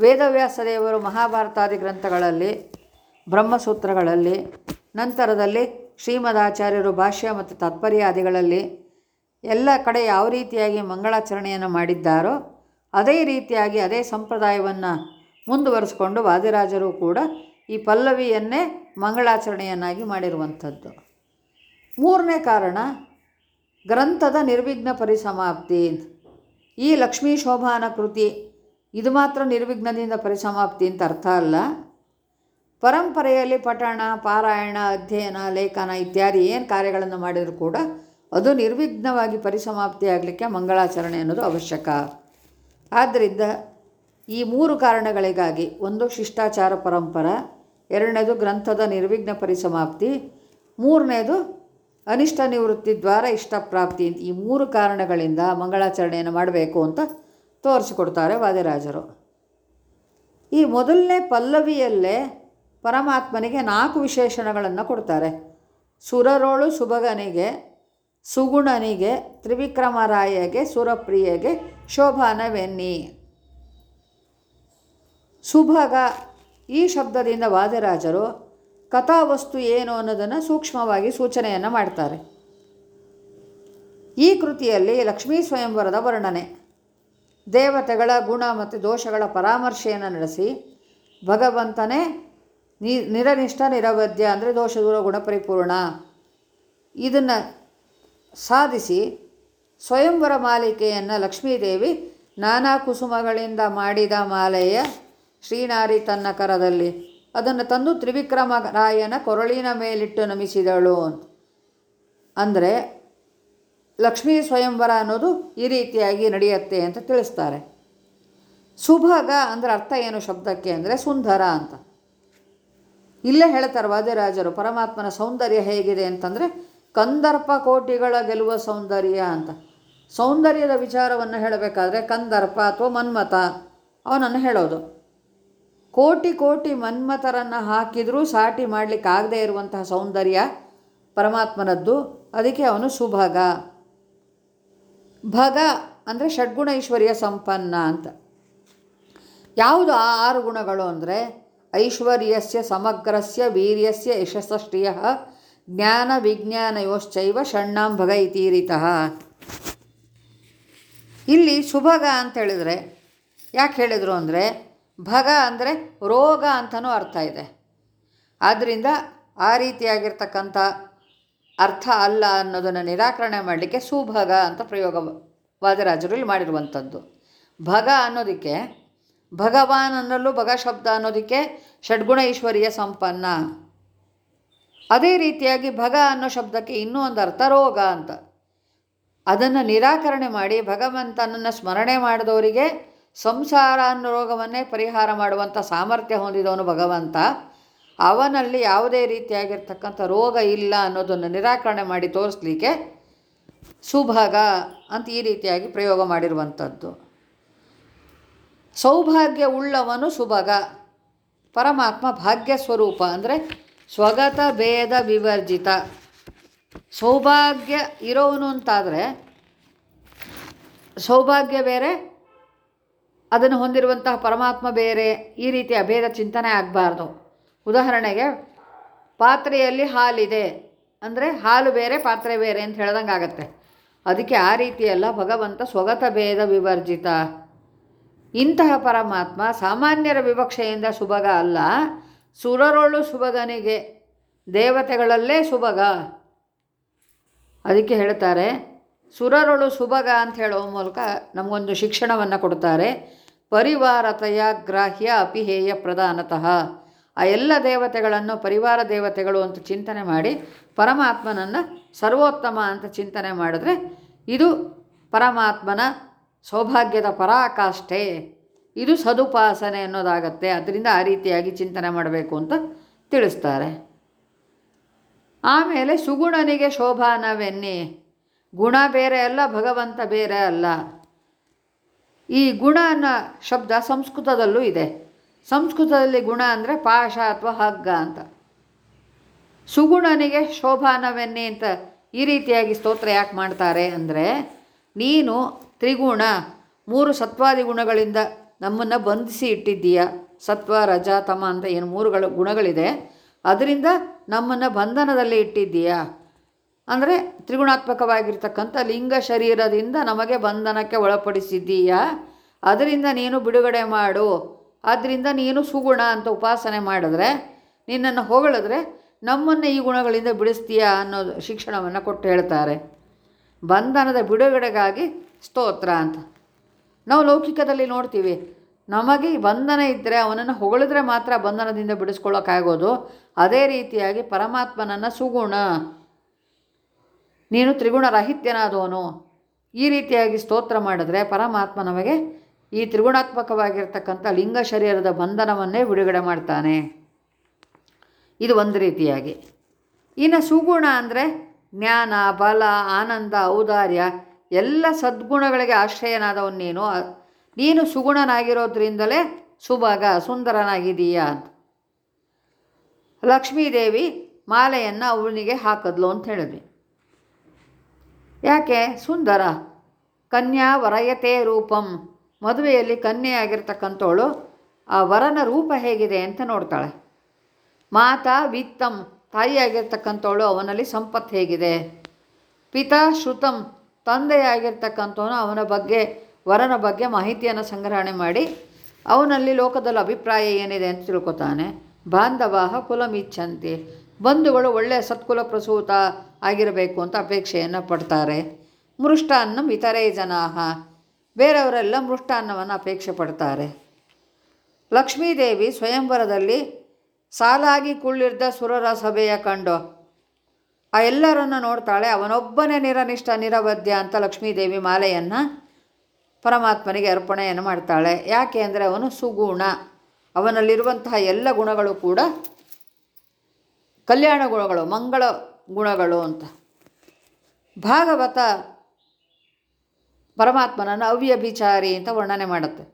ವೇದವ್ಯಾಸ ದೇವರು ಮಹಾಭಾರತಾದಿ ಗ್ರಂಥಗಳಲ್ಲಿ, ಬ್ರಹ್ಮಸೂತ್ರಗಳಲ್ಲಿ, ನಂತರದಲ್ಲಿ ಶ್ರೀಮದಾಚಾರ್ಯರು ಭಾಷ್ಯ ಮತ್ತು ತಾತ್ಪರ್ಯಾದಿಗಳಲ್ಲಿ ಎಲ್ಲ ಕಡೆ ಯಾವ ರೀತಿಯಾಗಿ ಮಂಗಳಾಚರಣೆಯನ್ನು ಮಾಡಿದ್ದಾರೋ ಅದೇ ರೀತಿಯಾಗಿ ಅದೇ ಸಂಪ್ರದಾಯವನ್ನು ಮುಂದುವರಿಸ್ಕೊಂಡು ವಾದಿರಾಜರು ಕೂಡ ಈ ಪಲ್ಲವಿಯನ್ನೇ ಮಂಗಳಾಚರಣೆಯನ್ನಾಗಿ ಮಾಡಿರುವಂಥದ್ದು. ಮೂರನೇ ಕಾರಣ, ಗ್ರಂಥದ ನಿರ್ವಿಘ್ನ ಪರಿಸಮಾಪ್ತಿ. ಈ ಲಕ್ಷ್ಮೀ ಶೋಭಾನ ಕೃತಿ ಇದು ಮಾತ್ರ ನಿರ್ವಿಘ್ನದಿಂದ ಪರಿಸಮಾಪ್ತಿ ಅಂತ ಅರ್ಥ ಅಲ್ಲ. ಪರಂಪರೆಯಲ್ಲಿ ಪಠಣ, ಪಾರಾಯಣ, ಅಧ್ಯಯನ, ಲೇಖನ ಇತ್ಯಾದಿ ಏನು ಕಾರ್ಯಗಳನ್ನು ಮಾಡಿದರೂ ಕೂಡ ಅದು ನಿರ್ವಿಘ್ನವಾಗಿ ಪರಿಸಮಾಪ್ತಿಯಾಗಲಿಕ್ಕೆ ಮಂಗಳಾಚರಣೆ ಅನ್ನೋದು ಅವಶ್ಯಕ. ಆದ್ದರಿಂದ ಈ ಮೂರು ಕಾರಣಗಳಿಗಾಗಿ ಒಂದು ಶಿಷ್ಟಾಚಾರ ಪರಂಪರ, ಎರಡನೇದು ಗ್ರಂಥದ ನಿರ್ವಿಘ್ನ ಪರಿಸಮಾಪ್ತಿ, ಮೂರನೇದು ಅನಿಷ್ಟ ನಿವೃತ್ತಿ ದ್ವಾರ ಇಷ್ಟಪ್ರಾಪ್ತಿ ಅಂತ ಈ ಮೂರು ಕಾರಣಗಳಿಂದ ಮಂಗಳಾಚರಣೆಯನ್ನು ಮಾಡಬೇಕು ಅಂತ ತೋರಿಸಿಕೊಡ್ತಾರೆ ವಾದಿರಾಜರು. ಈ ಮೊದಲನೇ ಪಲ್ಲವಿಯಲ್ಲೇ ಪರಮಾತ್ಮನಿಗೆ ನಾಲ್ಕು ವಿಶೇಷಣಗಳನ್ನು ಕೊಡ್ತಾರೆ. ಸುರರೋಳು ಸುಭಗನಿಗೆ ಸುಗುಣನಿಗೆ, ತ್ರಿವಿಕ್ರಮರಾಯಗೆ, ಸುರಪ್ರಿಯಗೆ ಶೋಭಾನವೆನ್ನಿ. ಸುಭಗ, ಈ ಶಬ್ದದಿಂದ ವಾದಿರಾಜರು ಕಥಾವಸ್ತು ಏನು ಅನ್ನೋದನ್ನು ಸೂಕ್ಷ್ಮವಾಗಿ ಸೂಚನೆಯನ್ನು ಮಾಡ್ತಾರೆ. ಈ ಕೃತಿಯಲ್ಲಿ ಲಕ್ಷ್ಮೀ ಸ್ವಯಂವರದ ವರ್ಣನೆ. ದೇವತೆಗಳ ಗುಣ ಮತ್ತು ದೋಷಗಳ ಪರಾಮರ್ಶೆಯನ್ನು ನಡೆಸಿ ಭಗವಂತನೇ ನಿ, ನಿರನಿಷ್ಠ ನಿರವದ್ಯ ಅಂದರೆ ದೋಷ ದೂರ ಗುಣಪರಿಪೂರ್ಣ ಇದನ್ನು ಸಾಧಿಸಿ ಸ್ವಯಂವರ ಮಾಲಿಕೆಯನ್ನು ಲಕ್ಷ್ಮೀದೇವಿ ನಾನಾ ಕುಸುಮಗಳಿಂದ ಮಾಡಿದ ಮಾಲೆಯ ಶ್ರೀನಾರಿ ತನ್ನ ಕರದಲ್ಲಿ. ಅದನ್ನು ತಂದು ತ್ರಿವಿಕ್ರಮ ರಾಯನ ಕೊರಳಿನ ಮೇಲಿಟ್ಟು ನಮಿಸಿದಳು ಅಂತ. ಅಂದರೆ ಲಕ್ಷ್ಮೀ ಸ್ವಯಂವರ ಅನ್ನೋದು ಈ ರೀತಿಯಾಗಿ ನಡೆಯುತ್ತೆ ಅಂತ ತಿಳಿಸ್ತಾರೆ. ಸುಭಗ ಅಂದರೆ ಅರ್ಥ ಏನು ಶಬ್ದಕ್ಕೆ ಅಂದರೆ ಸುಂದರ ಅಂತ. ಇಲ್ಲೇ ಹೇಳ್ತಾರೆ ವಾದಿರಾಜರು, ಪರಮಾತ್ಮನ ಸೌಂದರ್ಯ ಹೇಗಿದೆ ಅಂತಂದರೆ ಕಂದರ್ಪ ಕೋಟಿಗಳ ಗೆಲುವ ಸೌಂದರ್ಯ ಅಂತ. ಸೌಂದರ್ಯದ ವಿಚಾರವನ್ನು ಹೇಳಬೇಕಾದ್ರೆ ಕಂದರ್ಪ ಅಥವಾ ಮನ್ಮಥ, ಅವನನ್ನು ಹೇಳೋದು. ಕೋಟಿ ಕೋಟಿ ಮನ್ಮಥರನ್ನು ಹಾಕಿದರೂ ಸಾಟಿ ಮಾಡಲಿಕ್ಕಾಗದೇ ಇರುವಂತಹ ಸೌಂದರ್ಯ ಪರಮಾತ್ಮನದ್ದು, ಅದಕ್ಕೆ ಅವನು ಸುಭಗ. ಭಗ ಅಂದರೆ ಷಡ್ಗುಣ ಐಶ್ವರ್ಯ ಸಂಪನ್ನ ಅಂತ. ಯಾವುದು ಆ ಆರು ಗುಣಗಳು ಅಂದರೆ ಐಶ್ವರ್ಯಸ್ಯ ಸಮಗ್ರಸ್ಯ ವೀರ್ಯಸ್ಯ ಯಶಸ್ಶ್ರಿಯ ಜ್ಞಾನ ವಿಜ್ಞಾನಯೋಶ್ಚೈವ ಷಣ್ಣಾಂ ಭಗ ಇತೀರಿತಃ ಇಲ್ಲಿ ಸುಭಗ ಅಂತ ಹೇಳಿದರೆ, ಯಾಕೆ ಹೇಳಿದರು ಅಂದರೆ, ಭಗ ಅಂದರೆ ರೋಗ ಅಂತಲೂ ಅರ್ಥ ಇದೆ. ಆದ್ದರಿಂದ ಆ ರೀತಿಯಾಗಿರ್ತಕ್ಕಂಥ ಅರ್ಥ ಅಲ್ಲ ಅನ್ನೋದನ್ನು ನಿರಾಕರಣೆ ಮಾಡಲಿಕ್ಕೆ ಸುಭಗ ಅಂತ ಪ್ರಯೋಗ ವಾದರಾಜರು ಇಲ್ಲಿ ಮಾಡಿರುವಂಥದ್ದು. ಭಗ ಅನ್ನೋದಕ್ಕೆ, ಭಗವಾನ್ ಅನ್ನಲು ಭಗ ಶಬ್ದ ಅನ್ನೋದಕ್ಕೆ ಷಡ್ಗುಣ ಈಶ್ವರಿಯ ಸಂಪನ್ನ. ಅದೇ ರೀತಿಯಾಗಿ ಭಗ ಅನ್ನೋ ಶಬ್ದಕ್ಕೆ ಇನ್ನೂ ಒಂದು ಅರ್ಥ ರೋಗ ಅಂತ. ಅದನ್ನು ನಿರಾಕರಣೆ ಮಾಡಿ ಭಗವಂತನನ್ನು ಸ್ಮರಣೆ ಮಾಡಿದವರಿಗೆ ಸಂಸಾರ ಅನ್ನೋ ರೋಗವನ್ನೇ ಪರಿಹಾರ ಮಾಡುವಂಥ ಸಾಮರ್ಥ್ಯ ಹೊಂದಿದವನು ಭಗವಂತ. ಅವನಲ್ಲಿ ಯಾವುದೇ ರೀತಿಯಾಗಿರ್ತಕ್ಕಂಥ ರೋಗ ಇಲ್ಲ ಅನ್ನೋದನ್ನು ನಿರಾಕರಣೆ ಮಾಡಿ ತೋರಿಸ್ಲಿಕ್ಕೆ ಸುಭಾಗ ಅಂತ ಈ ರೀತಿಯಾಗಿ ಪ್ರಯೋಗ ಮಾಡಿರುವಂಥದ್ದು. ಸೌಭಾಗ್ಯ ಉಳ್ಳವನು ಸುಭಗ, ಪರಮಾತ್ಮ ಭಾಗ್ಯ ಸ್ವರೂಪ ಅಂದರೆ ಸ್ವಗತ ಭೇದ ವಿವರ್ಜಿತ. ಸೌಭಾಗ್ಯ ಇರೋವನು ಅಂತಾದರೆ, ಸೌಭಾಗ್ಯ ಬೇರೆ, ಅದನ್ನು ಹೊಂದಿರುವಂತಹ ಪರಮಾತ್ಮ ಬೇರೆ, ಈ ರೀತಿ ಅಭೇದ ಚಿಂತನೆ ಆಗಬಾರ್ದು. ಉದಾಹರಣೆಗೆ, ಪಾತ್ರೆಯಲ್ಲಿ ಹಾಲಿದೆ, ಅಂದರೆ ಹಾಲು ಬೇರೆ, ಪಾತ್ರೆ ಬೇರೆ ಅಂತ ಹೇಳ್ದಂಗೆ ಆಗತ್ತೆ. ಅದಕ್ಕೆ ಆ ರೀತಿಯೆಲ್ಲ ಭಗವಂತ ಸ್ವಗತ ಭೇದ ವಿವರ್ಜಿತ. ಇಂತಹ ಪರಮಾತ್ಮ ಸಾಮಾನ್ಯರ ವಿವಕ್ಷೆಯಿಂದ ಸುಭಗ ಅಲ್ಲ ಸುರರೊಳು ಸುಭಗನಿಗೆ ದೇವತೆಗಳಲ್ಲೇ ಸುಭಗ ಅದಕ್ಕೆ ಹೇಳ್ತಾರೆ, ಸುರರೊಳು ಸುಭಗ ಅಂತ ಹೇಳುವ ಮೂಲಕ ನಮಗೊಂದು ಶಿಕ್ಷಣವನ್ನು ಕೊಡ್ತಾರೆ. ಪರಿವಾರತೆಯ ಗ್ರಾಹ್ಯ ಅಪಿಹೇಯ ಪ್ರಧಾನತಃ. ಆ ಎಲ್ಲ ದೇವತೆಗಳನ್ನು, ಪರಿವಾರ ದೇವತೆಗಳು ಅಂತ ಚಿಂತನೆ ಮಾಡಿ ಪರಮಾತ್ಮನನ್ನು ಸರ್ವೋತ್ತಮ ಅಂತ ಚಿಂತನೆ ಮಾಡಿದ್ರೆ ಇದು ಪರಮಾತ್ಮನ ಸೌಭಾಗ್ಯದ ಪರಾಕಾಷ್ಠೆ. ಇದು ಸದುಪಾಸನೆ ಅನ್ನೋದಾಗತ್ತೆ. ಅದರಿಂದ ಆ ರೀತಿಯಾಗಿ ಚಿಂತನೆ ಮಾಡಬೇಕು ಅಂತ ತಿಳಿಸ್ತಾರೆ. ಆಮೇಲೆ ಸುಗುಣನಿಗೆ ಶೋಭಾನವೆನ್ನಿ ಗುಣ ಬೇರೆ ಅಲ್ಲ, ಭಗವಂತ ಬೇರೆ ಅಲ್ಲ. ಈ ಗುಣ ಅನ್ನೋ ಶಬ್ದ ಸಂಸ್ಕೃತದಲ್ಲೂ ಇದೆ. ಸಂಸ್ಕೃತದಲ್ಲಿ ಗುಣ ಅಂದರೆ ಪಾಶ ಅಥವಾ ಹಗ್ಗ ಅಂತ. ಸುಗುಣನಿಗೆ ಶೋಭಾನವೆನ್ನಿ ಅಂತ ಈ ರೀತಿಯಾಗಿ ಸ್ತೋತ್ರ ಯಾಕೆ ಮಾಡ್ತಾರೆ ಅಂದರೆ, ನೀನು ತ್ರಿಗುಣ, ಮೂರು ಸತ್ವಾದಿ ಗುಣಗಳಿಂದ ನಮ್ಮನ್ನು ಬಂಧಿಸಿ ಇಟ್ಟಿದ್ದೀಯ? ಸತ್ವ, ರಜ, ತಮ ಅಂತ ಏನು ಮೂರುಗಳು ಗುಣಗಳಿದೆ. ಅದರಿಂದ ನಮ್ಮನ್ನು ಬಂಧನದಲ್ಲಿ ಇಟ್ಟಿದ್ದೀಯ? ಅಂದರೆ ತ್ರಿಗುಣಾತ್ಮಕವಾಗಿರ್ತಕ್ಕಂಥ ಲಿಂಗ ಶರೀರದಿಂದ ನಮಗೆ ಬಂಧನಕ್ಕೆ ಒಳಪಡಿಸಿದ್ದೀಯ? ಅದರಿಂದ ನೀನು ಬಿಡುಗಡೆ ಮಾಡು. ಆದ್ದರಿಂದ ನೀನು ಸುಗುಣ ಅಂತ ಉಪಾಸನೆ ಮಾಡಿದ್ರೆ, ನಿನ್ನನ್ನು ಹೊಗಳಿದ್ರೆ ನಮ್ಮನ್ನು ಈ ಗುಣಗಳಿಂದ ಬಿಡಿಸ್ತೀಯಾ ಅನ್ನೋದು ಶಿಕ್ಷಣವನ್ನು ಕೊಟ್ಟು ಹೇಳ್ತಾರೆ. ಬಂಧನದ ಬಿಡುಗಡೆಗಾಗಿ ಸ್ತೋತ್ರ ಅಂತ. ನಾವು ಲೌಕಿಕದಲ್ಲಿ ನೋಡ್ತೀವಿ. ನಮಗೆ ಬಂಧನ ಇದ್ದರೆ ಅವನನ್ನು ಹೊಗಳಿದ್ರೆ ಮಾತ್ರ ಬಂಧನದಿಂದ ಬಿಡಿಸ್ಕೊಳ್ಳೋಕ್ಕಾಗೋದು. ಅದೇ ರೀತಿಯಾಗಿ ಪರಮಾತ್ಮನನ್ನು ಸುಗುಣ. ನೀನು ತ್ರಿಗುಣ ರಾಹಿತ್ಯನಾದವನು ಈ ರೀತಿಯಾಗಿ ಸ್ತೋತ್ರ ಮಾಡಿದ್ರೆ ಪರಮಾತ್ಮ ನಮಗೆ ಈ ತ್ರಿಗುಣಾತ್ಮಕವಾಗಿರ್ತಕ್ಕಂಥ ಲಿಂಗ ಶರೀರದ ಬಂಧನವನ್ನೇ ಬಿಡುಗಡೆ ಮಾಡ್ತಾನೆ. ಇದು ಒಂದು ರೀತಿಯಾಗಿ. ಇನ್ನು ಸುಗುಣ ಅಂದರೆ ಜ್ಞಾನ, ಬಲ, ಆನಂದ, ಔದಾರ್ಯ. ಎಲ್ಲ ಸದ್ಗುಣಗಳಿಗೆ ಆಶ್ರಯನಾದವನು ನೀನು. ನೀನು ಸುಗುಣನಾಗಿರೋದ್ರಿಂದಲೇ ಸುಭಾಗ ಸುಂದರನಾಗಿದೀಯಾ ಅಂತ. ಲಕ್ಷ್ಮೀದೇವಿ ಮಾಲೆಯನ್ನು ಅವನಿಗೆ ಹಾಕದ್ಲು ಅಂತ ಹೇಳಿದ್ವಿ ಯಾಕೆ? ಸುಂದರ. ಕನ್ಯಾ ವರಯತೆ ರೂಪಂ. ಮದುವೆಯಲ್ಲಿ ಕನ್ಯೆಯಾಗಿರ್ತಕ್ಕಂಥವಳು, ಆ ವರನ ರೂಪ ಹೇಗಿದೆ ಅಂತ ನೋಡ್ತಾಳೆ. ಮಾತಾ ವಿತ್ತಂ. ತಾಯಿಯಾಗಿರ್ತಕ್ಕಂಥವಳು ಅವನಲ್ಲಿ ಸಂಪತ್ತು ಹೇಗಿದೆ. ಪಿತಾ ಶ್ರುತಂ. ತಂದೆಯಾಗಿರ್ತಕ್ಕಂಥವನು ಅವನ ಬಗ್ಗೆ, ವರನ ಬಗ್ಗೆ ಮಾಹಿತಿಯನ್ನು ಸಂಗ್ರಹಣೆ ಮಾಡಿ ಅವನಲ್ಲಿ ಲೋಕದಲ್ಲಿ ಅಭಿಪ್ರಾಯ ಏನಿದೆ ಅಂತ ತಿಳ್ಕೊತಾನೆ. ಬಾಂಧವಾಹ ಕುಲಮಿಚ್ಛಂತಿ. ಬಂಧುಗಳು ಒಳ್ಳೆಯ ಸತ್ಕುಲ ಪ್ರಸೂತ ಆಗಿರಬೇಕು ಅಂತ ಅಪೇಕ್ಷೆಯನ್ನು ಪಡ್ತಾರೆ. ಮೃಷ್ಟಾನ್ನ ಇತರೇ ಜನಾಹ. ಬೇರೆಯವರೆಲ್ಲ ಮೃಷ್ಟಾನ್ನವನ್ನು ಅಪೇಕ್ಷೆ ಪಡ್ತಾರೆ. ಲಕ್ಷ್ಮೀದೇವಿ ಸ್ವಯಂವರದಲ್ಲಿ ಸಾಲಾಗಿ ಕುಳ್ಳಿರ್ದ ಸುರರ ಸಭೆಯ ಕಂಡು ಆ ಎಲ್ಲರನ್ನು ನೋಡ್ತಾಳೆ, ಅವನೊಬ್ಬನೇ ನಿರನಿಷ್ಠ ನಿರವದ್ಯ ಅಂತ ಲಕ್ಷ್ಮೀದೇವಿ ಮಾಲೆಯನ್ನು ಪರಮಾತ್ಮನಿಗೆ ಅರ್ಪಣೆಯನ್ನು ಮಾಡ್ತಾಳೆ. ಯಾಕೆ ಅಂದರೆ ಅವನು ಸುಗುಣ. ಅವನಲ್ಲಿರುವಂತಹ ಎಲ್ಲ ಗುಣಗಳು ಕೂಡ ಕಲ್ಯಾಣ ಗುಣಗಳು, ಮಂಗಳ ಗುಣಗಳು ಅಂತ. ಭಾಗವತ ಪರಮಾತ್ಮನನ್ನು ಅವ್ಯಭಿಚಾರಿ ಅಂತ ವರ್ಣನೆ ಮಾಡುತ್ತೆ.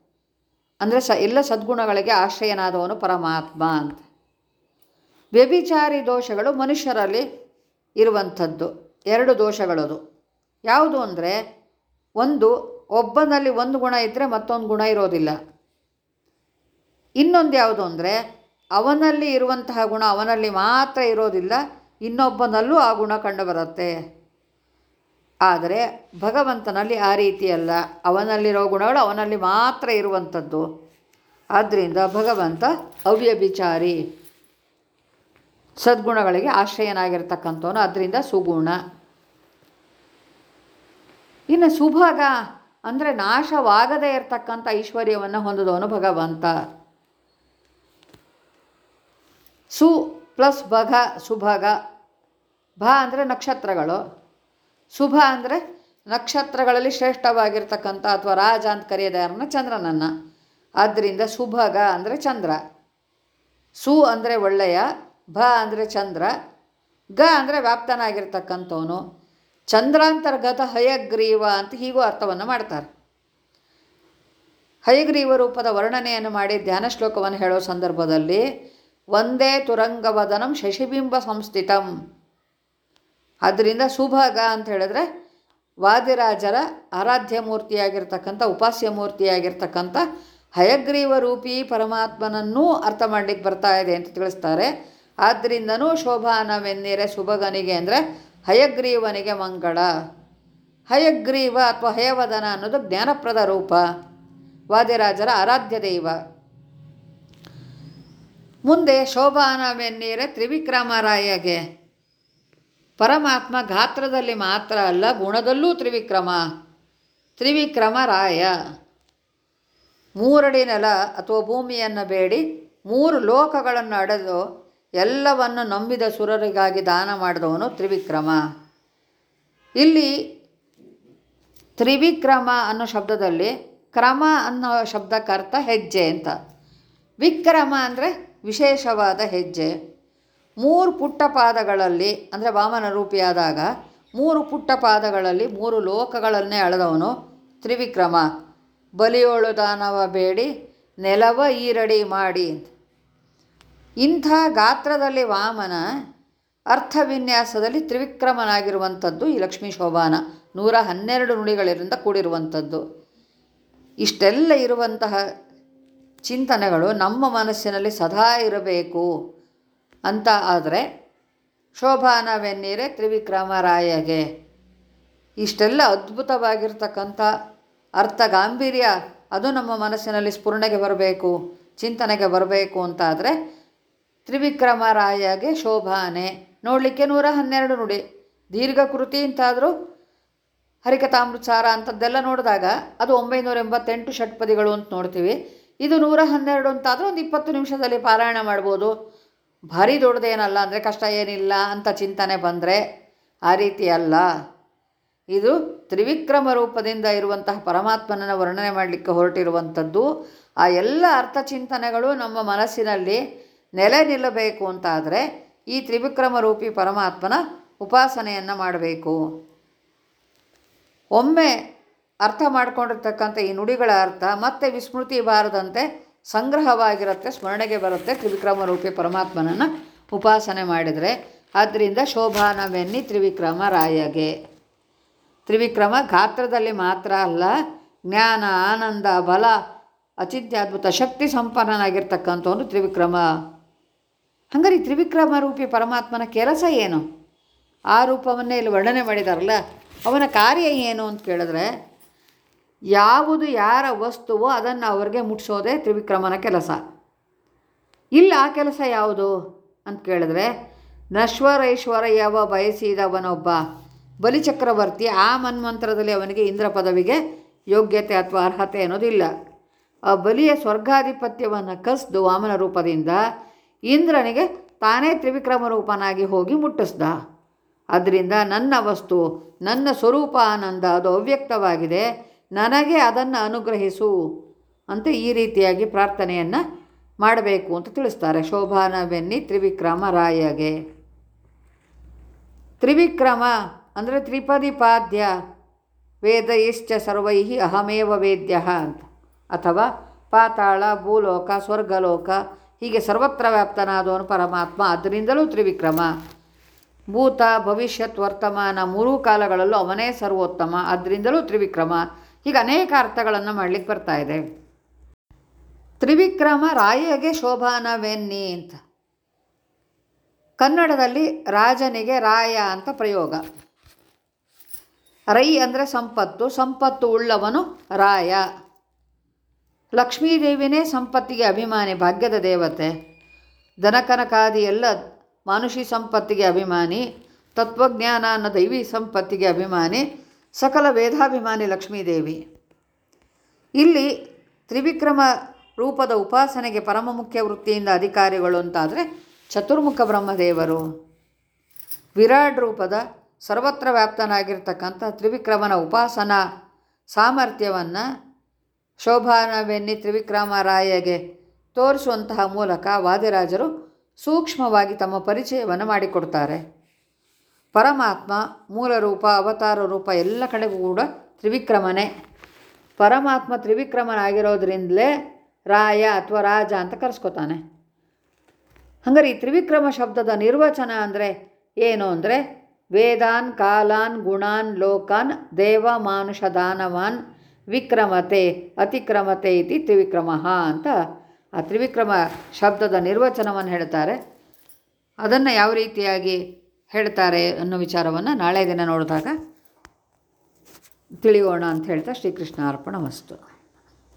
ಅಂದರೆ ಸ, ಎಲ್ಲ ಸದ್ಗುಣಗಳಿಗೆ ಆಶ್ರಯನಾದವನು ಪರಮಾತ್ಮ ಅಂತ. ವ್ಯಭಿಚಾರಿ ದೋಷಗಳು ಮನುಷ್ಯರಲ್ಲಿ ಇರುವಂಥದ್ದು. ಎರಡು ದೋಷಗಳದು. ಯಾವುದು ಅಂದರೆ, ಒಂದು, ಒಬ್ಬನಲ್ಲಿ ಒಂದು ಗುಣ ಇದ್ದರೆ ಮತ್ತೊಂದು ಗುಣ ಇರೋದಿಲ್ಲ. ಇನ್ನೊಂದು ಯಾವುದು ಅಂದರೆ, ಅವನಲ್ಲಿ ಇರುವಂತಹ ಗುಣ ಅವನಲ್ಲಿ ಮಾತ್ರ ಇರೋದಿಲ್ಲ, ಇನ್ನೊಬ್ಬನಲ್ಲೂ ಆ ಗುಣ ಕಂಡುಬರುತ್ತೆ ಆದರೆ, ಭಗವಂತನಲ್ಲಿ ಆ ರೀತಿಯಲ್ಲ ಅವನಲ್ಲಿರೋ ಗುಣಗಳು ಅವನಲ್ಲಿ ಮಾತ್ರ ಇರುವಂಥದ್ದು. ಆದ್ದರಿಂದ ಭಗವಂತ ಅವ್ಯಭಿಚಾರಿ. ಸದ್ಗುಣಗಳಿಗೆ ಆಶ್ರಯನಾಗಿರ್ತಕ್ಕಂಥವನು. ಅದರಿಂದ ಸುಗುಣ. ಇನ್ನು ಸುಭಾಗ ಅಂದರೆ ನಾಶವಾಗದೇ ಇರತಕ್ಕಂಥ ಐಶ್ವರ್ಯವನ್ನು ಹೊಂದಿದವನು ಭಗವಂತ. ಸು ಪ್ಲಸ್ ಭಗ, ಸುಭಗ. ಭ ಅಂದರೆ ನಕ್ಷತ್ರಗಳು. ಶುಭ ಅಂದರೆ ನಕ್ಷತ್ರಗಳಲ್ಲಿ ಶ್ರೇಷ್ಠವಾಗಿರ್ತಕ್ಕಂಥ ಅಥವಾ ರಾಜ ಅಂತ ಕರೆಯೋದು ಯಾರನ್ನ? ಚಂದ್ರನನ್ನು. ಆದ್ದರಿಂದ ಸುಭಗ ಅಂದರೆ ಚಂದ್ರ. ಸು ಅಂದರೆ ಒಳ್ಳೆಯ ಭ ಅಂದರೆ ಚಂದ್ರ, ಗ ಅಂದರೆ ವ್ಯಾಪ್ತನಾಗಿರ್ತಕ್ಕಂಥವನು. ಚಂದ್ರಾಂತರ್ಗತ ಹಯಗ್ರೀವ ಅಂತ ಹೀಗೂ ಅರ್ಥವನ್ನು ಮಾಡ್ತಾರೆ. ಹಯಗ್ರೀವ ರೂಪದ ವರ್ಣನೆಯನ್ನು ಮಾಡಿ ಧ್ಯಾನ ಶ್ಲೋಕವನ್ನು ಹೇಳೋ ಸಂದರ್ಭದಲ್ಲಿ ಒಂದೇ ತುರಂಗವದನಂ ಶಶಿಬಿಂಬ ಸಂಸ್ಥಿತಂ ಆದ್ದರಿಂದ ಸುಭಗ ಅಂತ ಹೇಳಿದ್ರೆ ವಾದಿರಾಜರ ಆರಾಧ್ಯ ಮೂರ್ತಿಯಾಗಿರ್ತಕ್ಕಂಥ, ಉಪಾಸ್ಯ ಮೂರ್ತಿಯಾಗಿರ್ತಕ್ಕಂಥ ಹಯಗ್ರೀವ ರೂಪಿ ಪರಮಾತ್ಮನನ್ನೂ ಅರ್ಥ ಮಾಡಲಿಕ್ಕೆ ಬರ್ತಾ ಇದೆ ಅಂತ ತಿಳಿಸ್ತಾರೆ. ಆದ್ದರಿಂದನೂ ಶೋಭಾನವೆನ್ನಿರೆ ಸುಭಗನಿಗೆ ಅಂದರೆ ಹಯಗ್ರೀವನಿಗೆ ಮಂಗಳ. ಹಯಗ್ರೀವ ಅಥವಾ ಹಯವದನ ಅನ್ನೋದು ಜ್ಞಾನಪ್ರದ ರೂಪ. ವಾದಿರಾಜರ ಆರಾಧ್ಯ ದೈವ. ಮುಂದೆ ಶೋಭಾನವೆನ್ನೀರೆ ತ್ರಿವಿಕ್ರಮರಾಯಗೆ. ಪರಮಾತ್ಮ ಗಾತ್ರದಲ್ಲಿ ಮಾತ್ರ ಅಲ್ಲ, ಗುಣದಲ್ಲೂ ತ್ರಿವಿಕ್ರಮ. ತ್ರಿವಿಕ್ರಮರಾಯ. ಮೂರಡಿ ನೆಲ ಅಥವಾ ಭೂಮಿಯನ್ನು ಬೇಡಿ, ಮೂರು ಲೋಕಗಳನ್ನು ಅಡೆದು ಎಲ್ಲವನ್ನು ನಂಬಿದ ಸುರರಿಗಾಗಿ ದಾನ ಮಾಡಿದವನು ತ್ರಿವಿಕ್ರಮ. ಇಲ್ಲಿ ತ್ರಿವಿಕ್ರಮ ಅನ್ನೋ ಶಬ್ದದಲ್ಲಿ ಕ್ರಮ ಅನ್ನೋ ಶಬ್ದಕ್ಕೆ ಅರ್ಥ ಹೆಜ್ಜೆ ಅಂತ. ವಿಕ್ರಮ ಅಂದರೆ ವಿಶೇಷವಾದ ಹೆಜ್ಜೆ. ಮೂರು ಪುಟ್ಟ ಪಾದಗಳಲ್ಲಿ, ಅಂದರೆ ವಾಮನ ರೂಪಿಯಾದಾಗ ಮೂರು ಪುಟ್ಟ ಪಾದಗಳಲ್ಲಿ ಮೂರು ಲೋಕಗಳನ್ನೇ ಅಳೆದವನು ತ್ರಿವಿಕ್ರಮ. ಬಲಿಯೋಳು ದಾನವ ಬೇಡಿ, ನೆಲವ ಈರಡಿ ಮಾಡಿ ಅಂತ. ಇಂಥ ಗಾತ್ರದಲ್ಲಿ ವಾಮನ ಅರ್ಥವಿನ್ಯಾಸದಲ್ಲಿ ತ್ರಿವಿಕ್ರಮನಾಗಿರುವಂಥದ್ದು ಈ ಲಕ್ಷ್ಮೀ ಶೋಭಾನ. ನೂರ ಹನ್ನೆರಡು ನುಡಿಗಳಿಂದ ಕೂಡಿರುವಂಥದ್ದು. ಇಷ್ಟೆಲ್ಲ ಇರುವಂತಹ ಚಿಂತನೆಗಳು ನಮ್ಮ ಮನಸ್ಸಿನಲ್ಲಿ ಸದಾ ಇರಬೇಕು ಅಂತ ಆದರೆ ಶೋಭಾನವೆನ್ನೀರೆ ತ್ರಿವಿಕ್ರಮರಾಯಗೆ ಇಷ್ಟೆಲ್ಲ ಅದ್ಭುತವಾಗಿರ್ತಕ್ಕಂಥ ಅರ್ಥ ಗಾಂಭೀರ್ಯ ಅದು ನಮ್ಮ ಮನಸ್ಸಿನಲ್ಲಿ ಸ್ಫುರಣೆಗೆ ಬರಬೇಕು, ಚಿಂತನೆಗೆ ಬರಬೇಕು ಅಂತಾದರೆ ತ್ರಿವಿಕ್ರಮರಾಯಗೆ ಶೋಭಾನೆ. ನೋಡಲಿಕ್ಕೆ ನೂರ ಹನ್ನೆರಡು ನುಡಿ. ದೀರ್ಘಕೃತಿ ಅಂತಾದರೂ ಹರಿಕಥಾಮೃತಸಾರ ಅಂಥದ್ದೆಲ್ಲ ನೋಡಿದಾಗ ಅದು ಒಂಬೈನೂರ ಎಂಬತ್ತೆಂಟು ಷಟ್ಪದಿಗಳು ಅಂತ ನೋಡ್ತೀವಿ. ಇದು ನೂರ ಹನ್ನೆರಡು ಅಂತಾದರೂ ಒಂದು ಇಪ್ಪತ್ತು ನಿಮಿಷದಲ್ಲಿ ಪಾರಾಯಣ ಮಾಡ್ಬೋದು. ಭಾರಿ ದೊಡ್ಡದೇನಲ್ಲ ಅಂದರೆ ಕಷ್ಟ ಏನಿಲ್ಲ ಅಂತ ಚಿಂತನೆ ಬಂದರೆ ಆ ರೀತಿ ಅಲ್ಲ. ಇದು ತ್ರಿವಿಕ್ರಮ ರೂಪದಿಂದ ಇರುವಂತಹ ಪರಮಾತ್ಮನನ್ನು ವರ್ಣನೆ ಮಾಡಲಿಕ್ಕೆ ಹೊರಟಿರುವಂಥದ್ದು. ಆ ಎಲ್ಲ ಅರ್ಥ ಚಿಂತನೆಗಳು ನಮ್ಮ ಮನಸ್ಸಿನಲ್ಲಿ ನೆಲೆ ನಿಲ್ಲಬೇಕು ಅಂತಾದರೆ ಈ ತ್ರಿವಿಕ್ರಮ ರೂಪಿ ಪರಮಾತ್ಮನ ಉಪಾಸನೆಯನ್ನು ಮಾಡಬೇಕು. ಒಮ್ಮೆ ಅರ್ಥ ಮಾಡಿಕೊಂಡಿರ್ತಕ್ಕಂಥ ಈ ನುಡಿಗಳ ಅರ್ಥ ಮತ್ತೆ ವಿಸ್ಮೃತಿ ಬಾರದಂತೆ ಸಂಗ್ರಹವಾಗಿರುತ್ತೆ, ಸ್ಮರಣೆಗೆ ಬರುತ್ತೆ ತ್ರಿವಿಕ್ರಮ ರೂಪಿ ಪರಮಾತ್ಮನನ್ನು ಉಪಾಸನೆ ಮಾಡಿದರೆ. ಆದ್ದರಿಂದ ಶೋಭಾನವೆನ್ನಿ ತ್ರಿವಿಕ್ರಮ ರಾಯಗೆ. ತ್ರಿವಿಕ್ರಮ ಗಾತ್ರದಲ್ಲಿ ಮಾತ್ರ ಅಲ್ಲ, ಜ್ಞಾನ, ಆನಂದ, ಬಲ, ಅಚಿಂತ್ಯದ್ಭುತ, ಶಕ್ತಿ ಸಂಪನ್ನನಾಗಿರ್ತಕ್ಕಂಥವನು ತ್ರಿವಿಕ್ರಮ. ಹಂಗಾರೆ ತ್ರಿವಿಕ್ರಮ ರೂಪಿ ಪರಮಾತ್ಮನ ಕೆಲಸ ಏನು? ಆ ರೂಪವನ್ನೇ ಇಲ್ಲಿ ವರ್ಣನೆ ಮಾಡಿದಾರಲ್ಲ, ಅವನ ಕಾರ್ಯ ಏನು ಅಂತ ಕೇಳಿದ್ರೆ, ಯಾವುದು ಯಾರ ವಸ್ತುವೋ ಅದನ್ನು ಅವ್ರಿಗೆ ಮುಟ್ಟಿಸೋದೇ ತ್ರಿವಿಕ್ರಮನ ಕೆಲಸ. ಇಲ್ಲ, ಆ ಕೆಲಸ ಯಾವುದು ಅಂತ ಕೇಳಿದ್ರೆ, ನಶ್ವರೈಶ್ವರ್ಯವ ಬಯಸಿದವನೊಬ್ಬ ಬಲಿಚಕ್ರವರ್ತಿ ಆ ಮನ್ಮಂತ್ರದಲ್ಲಿ ಅವನಿಗೆ ಇಂದ್ರ ಪದವಿಗೆ ಯೋಗ್ಯತೆ ಅಥವಾ ಅರ್ಹತೆ ಅನ್ನೋದಿಲ್ಲ. ಆ ಬಲಿಯ ಸ್ವರ್ಗಾಧಿಪತ್ಯವನ್ನು ಕಸ್ದು ವಾಮನ ರೂಪದಿಂದ ಇಂದ್ರನಿಗೆ ತಾನೇ ತ್ರಿವಿಕ್ರಮ ರೂಪನಾಗಿ ಹೋಗಿ ಮುಟ್ಟಿಸ್ದ. ಅದರಿಂದ ನನ್ನ ವಸ್ತು, ನನ್ನ ಸ್ವರೂಪ ಆನಂದ ಅದು ಅವ್ಯಕ್ತವಾಗಿದೆ. ನನಗೆ ಅದನ್ನು ಅನುಗ್ರಹಿಸು ಅಂತ ಈ ರೀತಿಯಾಗಿ ಪ್ರಾರ್ಥನೆಯನ್ನು ಮಾಡಬೇಕು ಅಂತ ತಿಳಿಸ್ತಾರೆ. ಶೋಭಾನವೆನ್ನಿ ತ್ರಿವಿಕ್ರಮ ರಾಯಗೆ. ತ್ರಿವಿಕ್ರಮ ಅಂದರೆ ತ್ರಿಪದಿ ಪಾದ್ಯ ವೇದ ಇಷ್ಟ ಸರ್ವೈ ಅಹಮೇವ ವೇದ್ಯ ಅಂತ. ಅಥವಾ ಪಾತಾಳ, ಭೂಲೋಕ, ಸ್ವರ್ಗಲೋಕ ಹೀಗೆ ಸರ್ವತ್ರ ವ್ಯಾಪ್ತನಾದವನು ಪರಮಾತ್ಮ. ಅದರಿಂದಲೂ ತ್ರಿವಿಕ್ರಮ. ಭೂತ, ಭವಿಷ್ಯತ್, ವರ್ತಮಾನ ಮೂರೂ ಕಾಲಗಳಲ್ಲೂ ಅವನೇ ಸರ್ವೋತ್ತಮ. ಅದರಿಂದಲೂ ತ್ರಿವಿಕ್ರಮ. ಹೀಗೆ ಅನೇಕ ಅರ್ಥಗಳನ್ನು ಮಾಡಲಿಕ್ಕೆ ಬರ್ತಾ ಇದೆ. ತ್ರಿವಿಕ್ರಮ ರಾಯಗೆ ಶೋಭಾನವೆನ್ನಿ ಅಂತ. ಕನ್ನಡದಲ್ಲಿ ರಾಜನಿಗೆ ರಾಯ ಅಂತ ಪ್ರಯೋಗ. ರೈ ಅಂದರೆ ಸಂಪತ್ತು ಸಂಪತ್ತು ಉಳ್ಳವನು ರಾಯ. ಲಕ್ಷ್ಮೀದೇವಿನೇ ಸಂಪತ್ತಿಗೆ ಅಭಿಮಾನಿ, ಭಾಗ್ಯದ ದೇವತೆ. ದನಕನಕಾದಿ ಎಲ್ಲ ಮಾನುಷಿ ಸಂಪತ್ತಿಗೆ ಅಭಿಮಾನಿ, ತತ್ವಜ್ಞಾನ ಅನ್ನೋ ದೈವಿ ಸಂಪತ್ತಿಗೆ ಅಭಿಮಾನಿ, ಸಕಲ ವೇದಾಭಿಮಾನಿ ಲಕ್ಷ್ಮೀದೇವಿ ಇಲ್ಲಿ ತ್ರಿವಿಕ್ರಮ ರೂಪದ ಉಪಾಸನೆಗೆ ಪರಮ ಮುಖ್ಯ ವೃತ್ತಿಯಿಂದ ಅಧಿಕಾರಿಗಳು ಅಂತಾದರೆ ಚತುರ್ಮುಖ ಬ್ರಹ್ಮದೇವರು. ವಿರಾಟ್ ರೂಪದ ಸರ್ವತ್ರ ವ್ಯಾಪ್ತನಾಗಿರ್ತಕ್ಕಂಥ ತ್ರಿವಿಕ್ರಮನ ಉಪಾಸನಾ ಸಾಮರ್ಥ್ಯವನ್ನು ಶೋಭಾನವೆನ್ನಿ ತ್ರಿವಿಕ್ರಮರಾಯಗೆ ತೋರಿಸುವಂತಹ ಮೂಲಕ ವಾದಿರಾಜರು ಸೂಕ್ಷ್ಮವಾಗಿ ತಮ್ಮ ಪರಿಚಯವನ್ನು ಮಾಡಿಕೊಡ್ತಾರೆ. ಪರಮಾತ್ಮ ಮೂಲ ರೂಪ ಅವತಾರ ರೂಪ ಎಲ್ಲ ಕಡೆಗೂ ಕೂಡ ತ್ರಿವಿಕ್ರಮನೇ. ಪರಮಾತ್ಮ ತ್ರಿವಿಕ್ರಮನಾಗಿರೋದ್ರಿಂದಲೇ ರಾಯ ಅಥವಾ ರಾಜ ಅಂತ ಕರೆಸ್ಕೊತಾನೆ. ಹಂಗಾರೆ ಈ ತ್ರಿವಿಕ್ರಮ ಶಬ್ದದ ನಿರ್ವಚನ ಅಂದರೆ ಏನು ಅಂದರೆ ವೇದಾನ್, ಕಾಲಾನ್, ಗುಣಾನ್, ಲೋಕಾನ್, ದೇವ, ಮಾನುಷ, ದಾನವಾನ್ ವಿಕ್ರಮತೆ, ಅತಿಕ್ರಮತೆ ಇತಿ ತ್ರಿವಿಕ್ರಮ ಅಂತ ಆ ತ್ರಿವಿಕ್ರಮ ಶಬ್ದದ ನಿರ್ವಚನವನ್ನು ಹೇಳ್ತಾರೆ ಅದನ್ನು ಯಾವ ರೀತಿಯಾಗಿ ಹೇಳ್ತಾರೆ ಅನ್ನೋ ವಿಚಾರವನ್ನು ನಾಳೆ ದಿನ ನೋಡಿದಾಗ ತಿಳಿಯೋಣ ಅಂತ ಹೇಳ್ತಾ ಶ್ರೀಕೃಷ್ಣ ಅರ್ಪಣ ವಸ್ತು